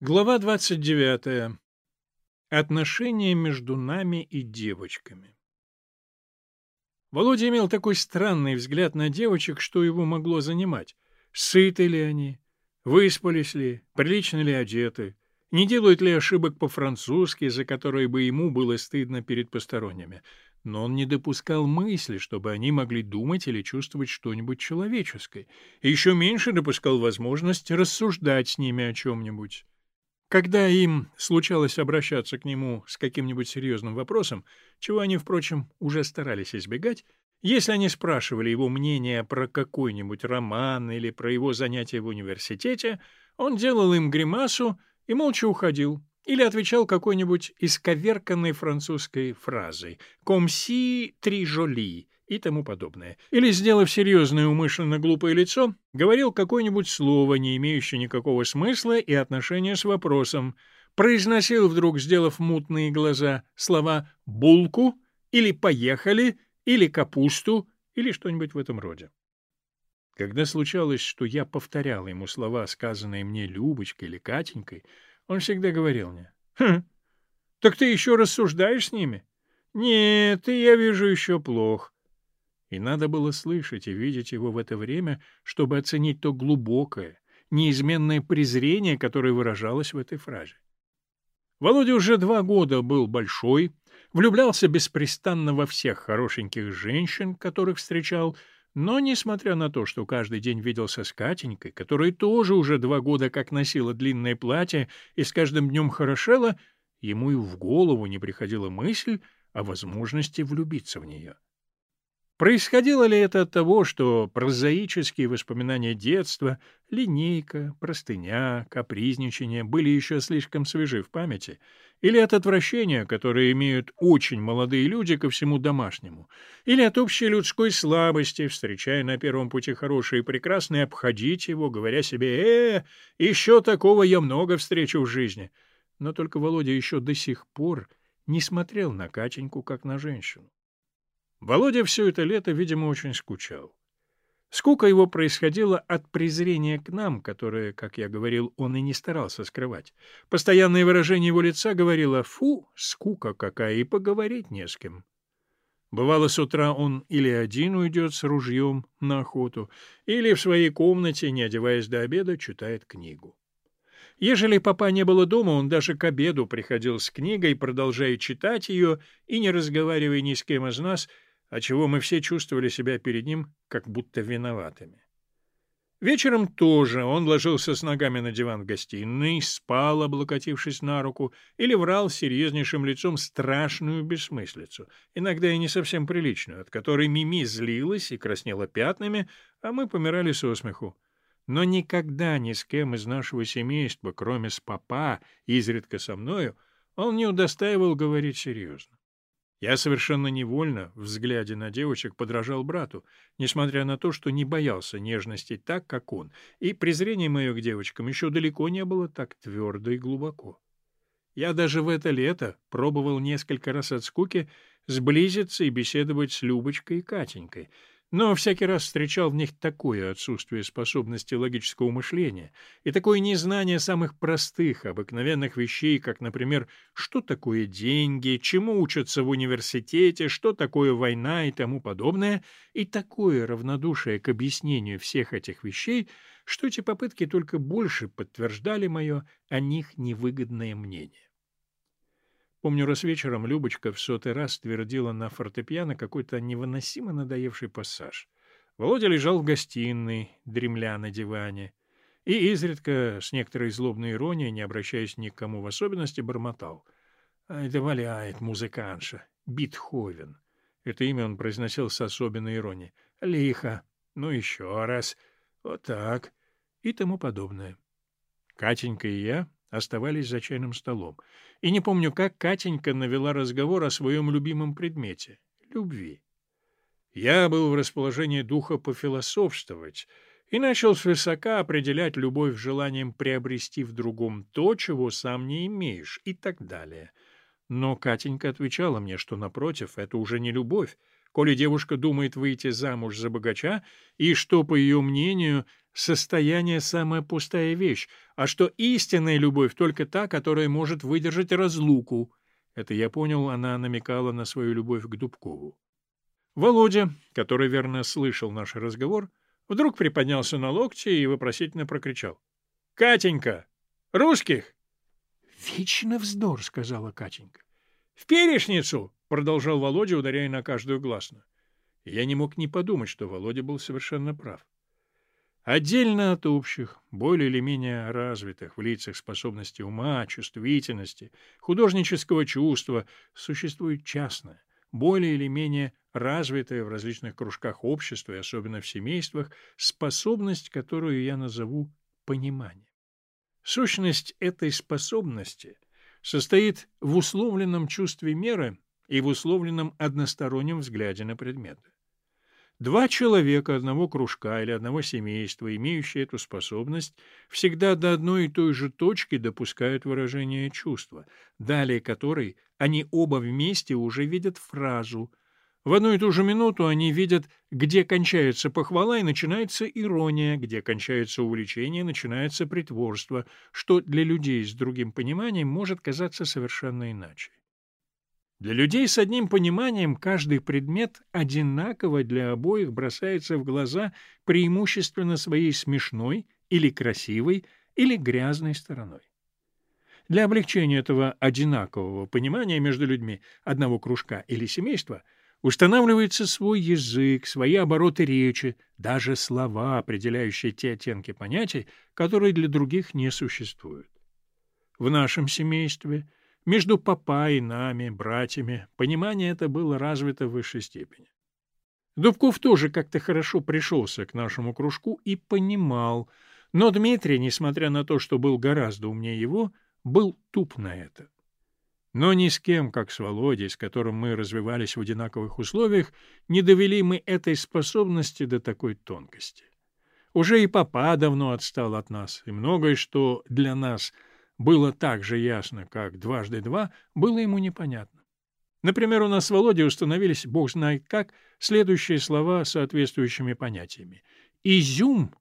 Глава 29. Отношения между нами и девочками. Володя имел такой странный взгляд на девочек, что его могло занимать. Сыты ли они? Выспались ли? Прилично ли одеты? Не делают ли ошибок по-французски, за которые бы ему было стыдно перед посторонними? Но он не допускал мысли, чтобы они могли думать или чувствовать что-нибудь человеческое. И еще меньше допускал возможность рассуждать с ними о чем-нибудь. Когда им случалось обращаться к нему с каким-нибудь серьезным вопросом, чего они, впрочем, уже старались избегать, если они спрашивали его мнение про какой-нибудь роман или про его занятия в университете, он делал им гримасу и молча уходил, или отвечал какой-нибудь исковерканной французской фразой «Комси три жоли» и тому подобное. Или, сделав серьезное умышленно глупое лицо, говорил какое-нибудь слово, не имеющее никакого смысла и отношения с вопросом, произносил вдруг, сделав мутные глаза, слова «булку» или «поехали» или «капусту» или что-нибудь в этом роде. Когда случалось, что я повторял ему слова, сказанные мне Любочкой или Катенькой, он всегда говорил мне, «Хм, так ты еще рассуждаешь с ними?» «Нет, ты, я вижу, еще плохо. И надо было слышать и видеть его в это время, чтобы оценить то глубокое, неизменное презрение, которое выражалось в этой фразе. Володя уже два года был большой, влюблялся беспрестанно во всех хорошеньких женщин, которых встречал, но, несмотря на то, что каждый день виделся с Катенькой, которая тоже уже два года как носила длинное платье и с каждым днем хорошела, ему и в голову не приходила мысль о возможности влюбиться в нее. Происходило ли это от того, что прозаические воспоминания детства, линейка, простыня, капризничание были еще слишком свежи в памяти, или от отвращения, которое имеют очень молодые люди ко всему домашнему, или от общей людской слабости, встречая на первом пути хорошее и прекрасное, обходить его, говоря себе «э, еще такого я много встречу в жизни». Но только Володя еще до сих пор не смотрел на Катеньку как на женщину. Володя все это лето, видимо, очень скучал. Скука его происходила от презрения к нам, которое, как я говорил, он и не старался скрывать. Постоянное выражение его лица говорило «фу, скука какая, и поговорить не с кем». Бывало, с утра он или один уйдет с ружьем на охоту, или в своей комнате, не одеваясь до обеда, читает книгу. Ежели папа не было дома, он даже к обеду приходил с книгой, продолжая читать ее и не разговаривая ни с кем из нас — отчего мы все чувствовали себя перед ним как будто виноватыми. Вечером тоже он ложился с ногами на диван в гостиной, спал, облокотившись на руку, или врал серьезнейшим лицом страшную бессмыслицу, иногда и не совсем приличную, от которой Мими злилась и краснела пятнами, а мы помирали со смеху. Но никогда ни с кем из нашего семейства, кроме с папа, изредка со мною, он не удостаивал говорить серьезно. Я совершенно невольно, взглядя на девочек, подражал брату, несмотря на то, что не боялся нежности так, как он, и презрение мое к девочкам еще далеко не было так твердо и глубоко. Я даже в это лето пробовал несколько раз от скуки сблизиться и беседовать с Любочкой и Катенькой — но всякий раз встречал в них такое отсутствие способности логического мышления и такое незнание самых простых, обыкновенных вещей, как, например, что такое деньги, чему учатся в университете, что такое война и тому подобное, и такое равнодушие к объяснению всех этих вещей, что эти попытки только больше подтверждали мое о них невыгодное мнение. Помню, раз вечером Любочка в сотый раз твердила на фортепиано какой-то невыносимо надоевший пассаж. Володя лежал в гостиной, дремля на диване, и изредка, с некоторой злобной иронией, не обращаясь ни к кому в особенности, бормотал. «Ай да валяет музыканша! Бетховен!» Это имя он произносил с особенной иронией. «Лихо! Ну еще раз! Вот так!» и тому подобное. Катенька и я оставались за чайным столом. И не помню, как Катенька навела разговор о своем любимом предмете — любви. Я был в расположении духа пофилософствовать и начал свысока определять любовь желанием приобрести в другом то, чего сам не имеешь, и так далее. Но Катенька отвечала мне, что, напротив, это уже не любовь, коли девушка думает выйти замуж за богача, и что, по ее мнению, состояние — самая пустая вещь, а что истинная любовь только та, которая может выдержать разлуку. Это я понял, она намекала на свою любовь к Дубкову. Володя, который верно слышал наш разговор, вдруг приподнялся на локте и вопросительно прокричал. — Катенька! Русских! — Вечно вздор, — сказала Катенька. — В перешницу! — продолжал Володя, ударяя на каждую гласную. Я не мог не подумать, что Володя был совершенно прав. Отдельно от общих, более или менее развитых в лицах способностей ума, чувствительности, художнического чувства, существует частное, более или менее развитая в различных кружках общества и особенно в семействах, способность, которую я назову пониманием. Сущность этой способности состоит в условленном чувстве меры и в условленном одностороннем взгляде на предметы. Два человека одного кружка или одного семейства, имеющие эту способность, всегда до одной и той же точки допускают выражение чувства, далее которой они оба вместе уже видят фразу. В одну и ту же минуту они видят, где кончается похвала и начинается ирония, где кончается увлечение начинается притворство, что для людей с другим пониманием может казаться совершенно иначе. Для людей с одним пониманием каждый предмет одинаково для обоих бросается в глаза преимущественно своей смешной или красивой или грязной стороной. Для облегчения этого одинакового понимания между людьми одного кружка или семейства устанавливается свой язык, свои обороты речи, даже слова, определяющие те оттенки понятий, которые для других не существуют. В нашем семействе – между папа и нами, братьями, понимание это было развито в высшей степени. Дубков тоже как-то хорошо пришелся к нашему кружку и понимал, но Дмитрий, несмотря на то, что был гораздо умнее его, был туп на это. Но ни с кем, как с Володей, с которым мы развивались в одинаковых условиях, не довели мы этой способности до такой тонкости. Уже и папа давно отстал от нас, и многое, что для нас — было так же ясно, как дважды два, было ему непонятно. Например, у нас с Володей установились, бог знает как, следующие слова соответствующими понятиями. «Изюм»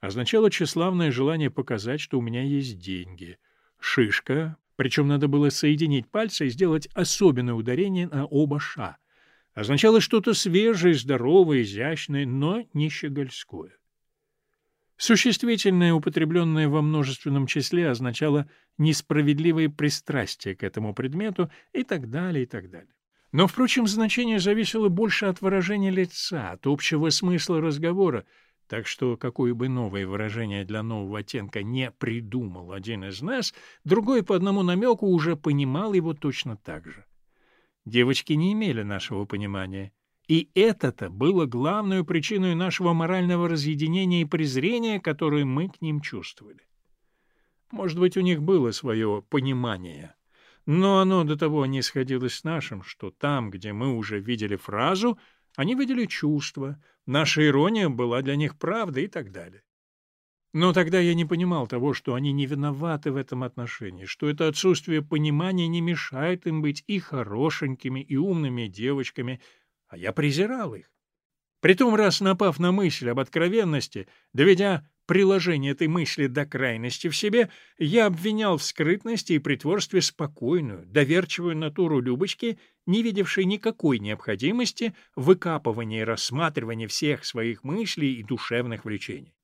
означало тщеславное желание показать, что у меня есть деньги. «Шишка», причем надо было соединить пальцы и сделать особенное ударение на оба «ша», означало что-то свежее, здоровое, изящное, но не щегольское. Существительное, употребленное во множественном числе, означало несправедливое пристрастие к этому предмету и так далее, и так далее. Но, впрочем, значение зависело больше от выражения лица, от общего смысла разговора, так что какое бы новое выражение для нового оттенка не придумал один из нас, другой по одному намеку уже понимал его точно так же. Девочки не имели нашего понимания — и это-то было главной причиной нашего морального разъединения и презрения, которое мы к ним чувствовали. Может быть, у них было свое понимание, но оно до того не сходилось с нашим, что там, где мы уже видели фразу, они видели чувство, наша ирония была для них правдой и так далее. Но тогда я не понимал того, что они не виноваты в этом отношении, что это отсутствие понимания не мешает им быть и хорошенькими, и умными девочками — а я презирал их. Притом, раз напав на мысль об откровенности, доведя приложение этой мысли до крайности в себе, я обвинял в скрытности и притворстве спокойную, доверчивую натуру Любочки, не видевшей никакой необходимости в выкапывании и рассматривании всех своих мыслей и душевных влечений.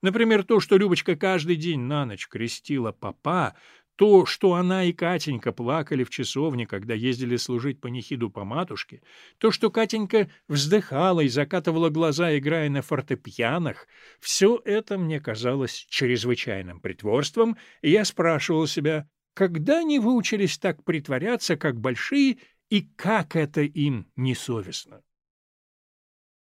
Например, то, что Любочка каждый день на ночь крестила папа, то, что она и Катенька плакали в часовне, когда ездили служить панихиду по матушке, то, что Катенька вздыхала и закатывала глаза, играя на фортепианах, все это мне казалось чрезвычайным притворством, и я спрашивал себя, когда они выучились так притворяться, как большие, и как это им несовестно?